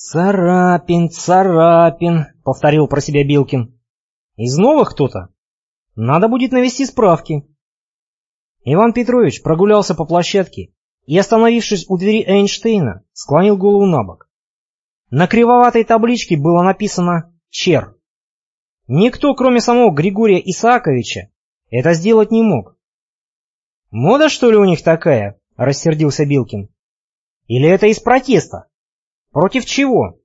«Царапин, Царапин», — повторил про себя Билкин. «Из новых кто-то? Надо будет навести справки». Иван Петрович прогулялся по площадке и, остановившись у двери Эйнштейна, склонил голову на бок. На кривоватой табличке было написано «Чер». Никто, кроме самого Григория Исааковича, это сделать не мог. «Мода, что ли, у них такая?» — рассердился Билкин. «Или это из протеста? Против чего?»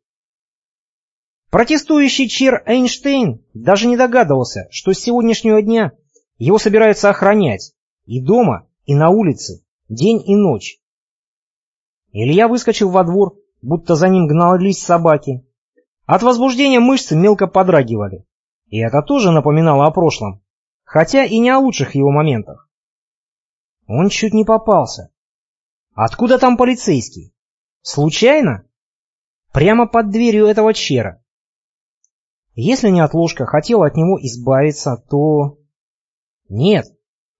Протестующий Чер Эйнштейн даже не догадывался, что с сегодняшнего дня его собираются охранять и дома, и на улице, день и ночь. Илья выскочил во двор, будто за ним гнались собаки. От возбуждения мышцы мелко подрагивали. И это тоже напоминало о прошлом, хотя и не о лучших его моментах. Он чуть не попался. Откуда там полицейский? Случайно? Прямо под дверью этого чера. Если неотложка хотела от него избавиться, то... Нет,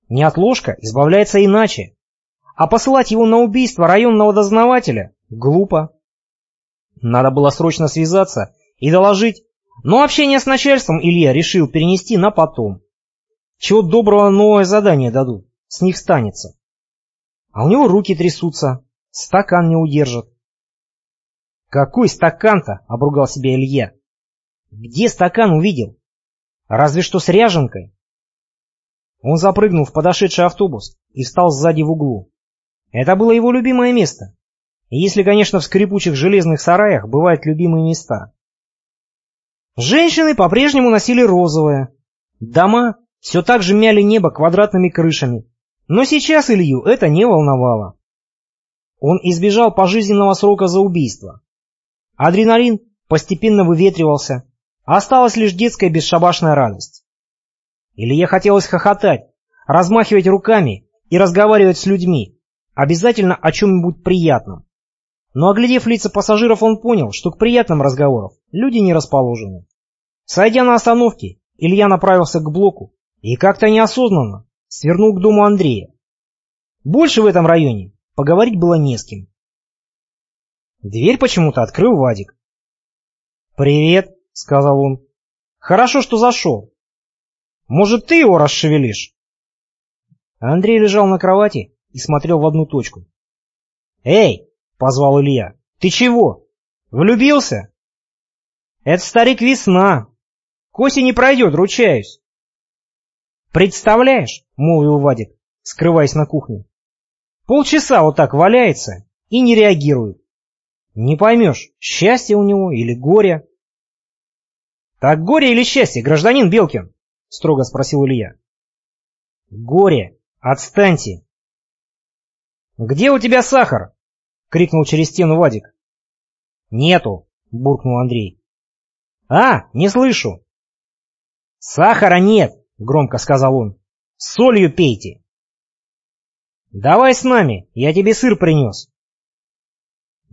неотложка избавляется иначе. А посылать его на убийство районного дознавателя глупо. Надо было срочно связаться и доложить, но общение с начальством Илья решил перенести на потом. Чего доброго новое задание дадут, с них станется. А у него руки трясутся, стакан не удержит. «Какой стакан-то?» — обругал себя Илья. «Где стакан увидел? Разве что с ряженкой». Он запрыгнул в подошедший автобус и встал сзади в углу. Это было его любимое место. Если, конечно, в скрипучих железных сараях бывают любимые места. Женщины по-прежнему носили розовое. Дома все так же мяли небо квадратными крышами. Но сейчас Илью это не волновало. Он избежал пожизненного срока за убийство. Адреналин постепенно выветривался, а осталась лишь детская бесшабашная радость. Илье хотелось хохотать, размахивать руками и разговаривать с людьми, обязательно о чем-нибудь приятном. Но оглядев лица пассажиров, он понял, что к приятным разговорам люди не расположены. Сойдя на остановке, Илья направился к блоку и как-то неосознанно свернул к дому Андрея. Больше в этом районе поговорить было не с кем. Дверь почему-то открыл Вадик. «Привет», — сказал он. «Хорошо, что зашел. Может, ты его расшевелишь?» Андрей лежал на кровати и смотрел в одну точку. «Эй!» — позвал Илья. «Ты чего? Влюбился?» «Это старик весна. К осени пройдет, ручаюсь». «Представляешь?» — молвил Вадик, скрываясь на кухне. «Полчаса вот так валяется и не реагирует. Не поймешь, счастье у него или горе». «Так горе или счастье, гражданин Белкин?» — строго спросил Илья. «Горе. Отстаньте». «Где у тебя сахар?» крикнул через стену Вадик. «Нету!» — буркнул Андрей. «А, не слышу!» «Сахара нет!» — громко сказал он. «С солью пейте!» «Давай с нами, я тебе сыр принес!»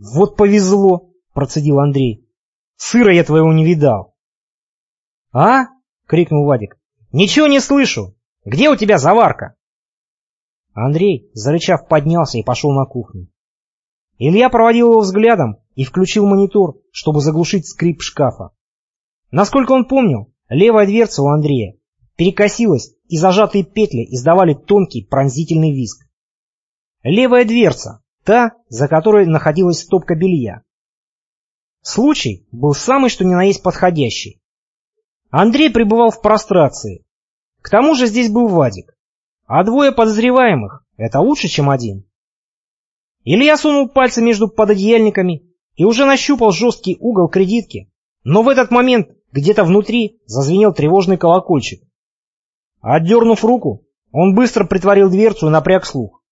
«Вот повезло!» — процедил Андрей. «Сыра я твоего не видал!» «А?» — крикнул Вадик. «Ничего не слышу! Где у тебя заварка?» Андрей, зарычав, поднялся и пошел на кухню. Илья проводил его взглядом и включил монитор, чтобы заглушить скрип шкафа. Насколько он помнил, левая дверца у Андрея перекосилась, и зажатые петли издавали тонкий пронзительный визг. Левая дверца, та, за которой находилась стопка белья. Случай был самый что ни на есть подходящий. Андрей пребывал в прострации. К тому же здесь был Вадик. А двое подозреваемых — это лучше, чем один. Илья сунул пальцы между пододеяльниками и уже нащупал жесткий угол кредитки, но в этот момент где-то внутри зазвенел тревожный колокольчик. Отдернув руку, он быстро притворил дверцу и напряг слух.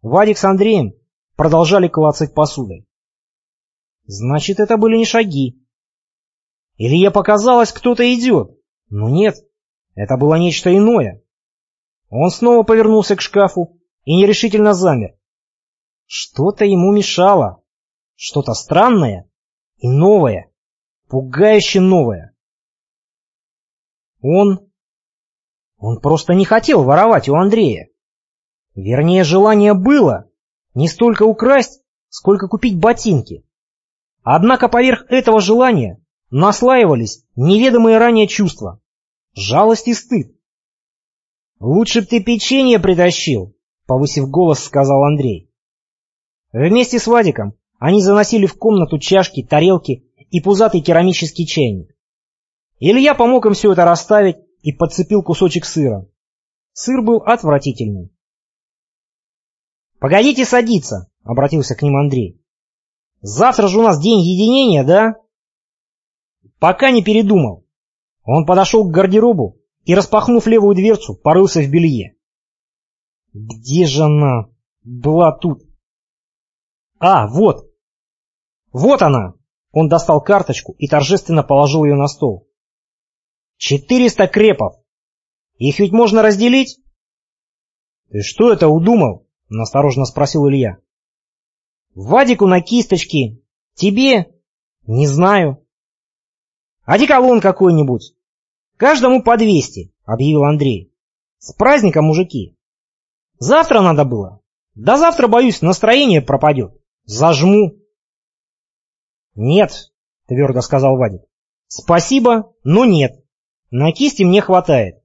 Вадик с Андреем продолжали клацать посудой. Значит, это были не шаги. Илье показалось, кто-то идет. Но нет, это было нечто иное. Он снова повернулся к шкафу и нерешительно замер. Что-то ему мешало. Что-то странное и новое. Пугающе новое. Он... Он просто не хотел воровать у Андрея. Вернее, желание было не столько украсть, сколько купить ботинки. Однако поверх этого желания наслаивались неведомые ранее чувства. Жалость и стыд. «Лучше б ты печенье притащил», — повысив голос, сказал Андрей. Вместе с Вадиком они заносили в комнату чашки, тарелки и пузатый керамический чайник. Илья помог им все это расставить и подцепил кусочек сыра. Сыр был отвратительный. «Погодите садиться», — обратился к ним Андрей. «Завтра же у нас день единения, да?» Пока не передумал. Он подошел к гардеробу и, распахнув левую дверцу, порылся в белье. «Где же она? Была тут». «А, вот!» «Вот она!» Он достал карточку и торжественно положил ее на стол. «Четыреста крепов! Их ведь можно разделить?» «Ты что это удумал?» — настороженно спросил Илья. «Вадику на кисточки. Тебе? Не знаю». «Одеколон какой-нибудь. Каждому по двести», — объявил Андрей. «С праздником, мужики. Завтра надо было. Да завтра, боюсь, настроение пропадет. Зажму». «Нет», — твердо сказал Вадик. «Спасибо, но нет. На кисти мне хватает».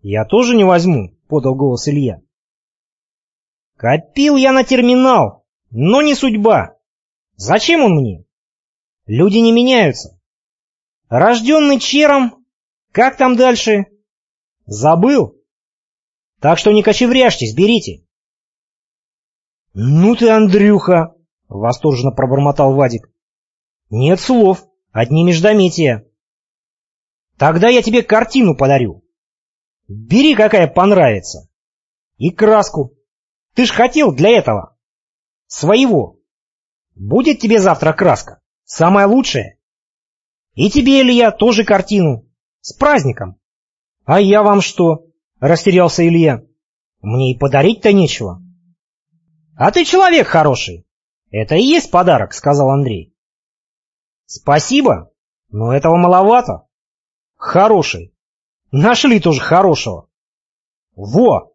«Я тоже не возьму», — подал голос Илья. «Копил я на терминал, но не судьба. Зачем он мне? Люди не меняются. Рожденный чером, как там дальше? Забыл? Так что не кочевряжьтесь, берите». «Ну ты, Андрюха!» — восторженно пробормотал Вадик. «Нет слов, одни междометия». «Тогда я тебе картину подарю. Бери, какая понравится. И краску. Ты ж хотел для этого. Своего. Будет тебе завтра краска. Самая лучшая. И тебе, Илья, тоже картину. С праздником. А я вам что? Растерялся Илья. Мне и подарить-то нечего. А ты человек хороший. «Это и есть подарок», — сказал Андрей. «Спасибо, но этого маловато. Хороший. Нашли тоже хорошего. Во!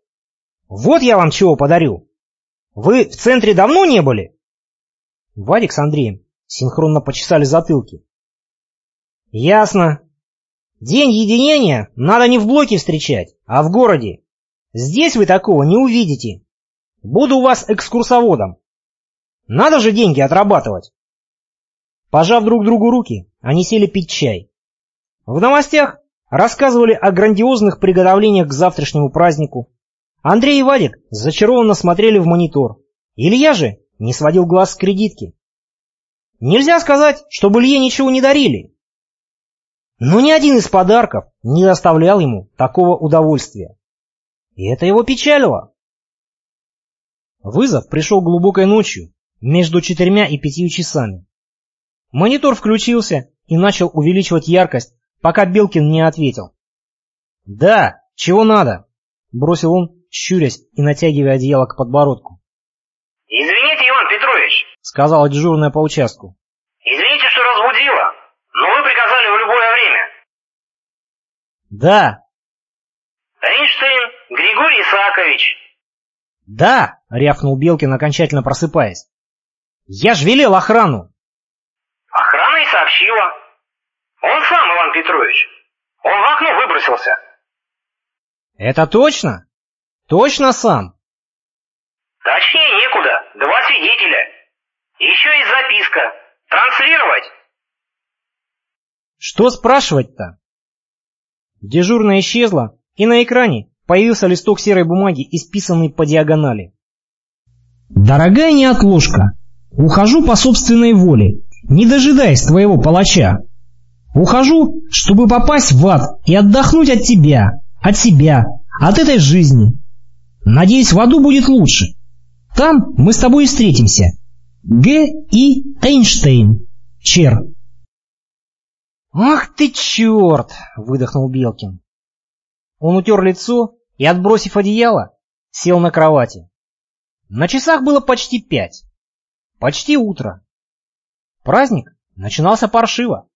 Вот я вам чего подарю. Вы в центре давно не были?» Вадик с Андреем синхронно почесали затылки. «Ясно. День единения надо не в блоке встречать, а в городе. Здесь вы такого не увидите. Буду у вас экскурсоводом. Надо же деньги отрабатывать. Пожав друг другу руки, они сели пить чай. В новостях рассказывали о грандиозных приготовлениях к завтрашнему празднику. Андрей и Вадик зачарованно смотрели в монитор. Илья же не сводил глаз с кредитки. Нельзя сказать, чтобы Илье ничего не дарили. Но ни один из подарков не доставлял ему такого удовольствия. И это его печалило. Вызов пришел глубокой ночью, между четырьмя и пятью часами. Монитор включился и начал увеличивать яркость, пока Белкин не ответил. «Да, чего надо?» — бросил он, щурясь и натягивая одеяло к подбородку. «Извините, Иван Петрович», — сказала дежурная по участку. «Извините, что разбудила, но вы приказали в любое время». «Да». «Эйнштейн Григорий Исаакович». «Да», — рявкнул Белкин, окончательно просыпаясь. Я ж велел охрану. Охрана и сообщила. Он сам, Иван Петрович. Он в окно выбросился. Это точно? Точно сам? Точнее некуда. Два свидетеля. Еще есть записка. Транслировать? Что спрашивать-то? Дежурная исчезла, и на экране появился листок серой бумаги, исписанный по диагонали. «Дорогая неотложка, Ухожу по собственной воле, не дожидаясь твоего палача. Ухожу, чтобы попасть в ад и отдохнуть от тебя, от себя, от этой жизни. Надеюсь, в аду будет лучше. Там мы с тобой и встретимся. Г. И. Эйнштейн. Чер. «Ах ты черт!» — выдохнул Белкин. Он утер лицо и, отбросив одеяло, сел на кровати. На часах было почти пять. Почти утро. Праздник начинался паршиво.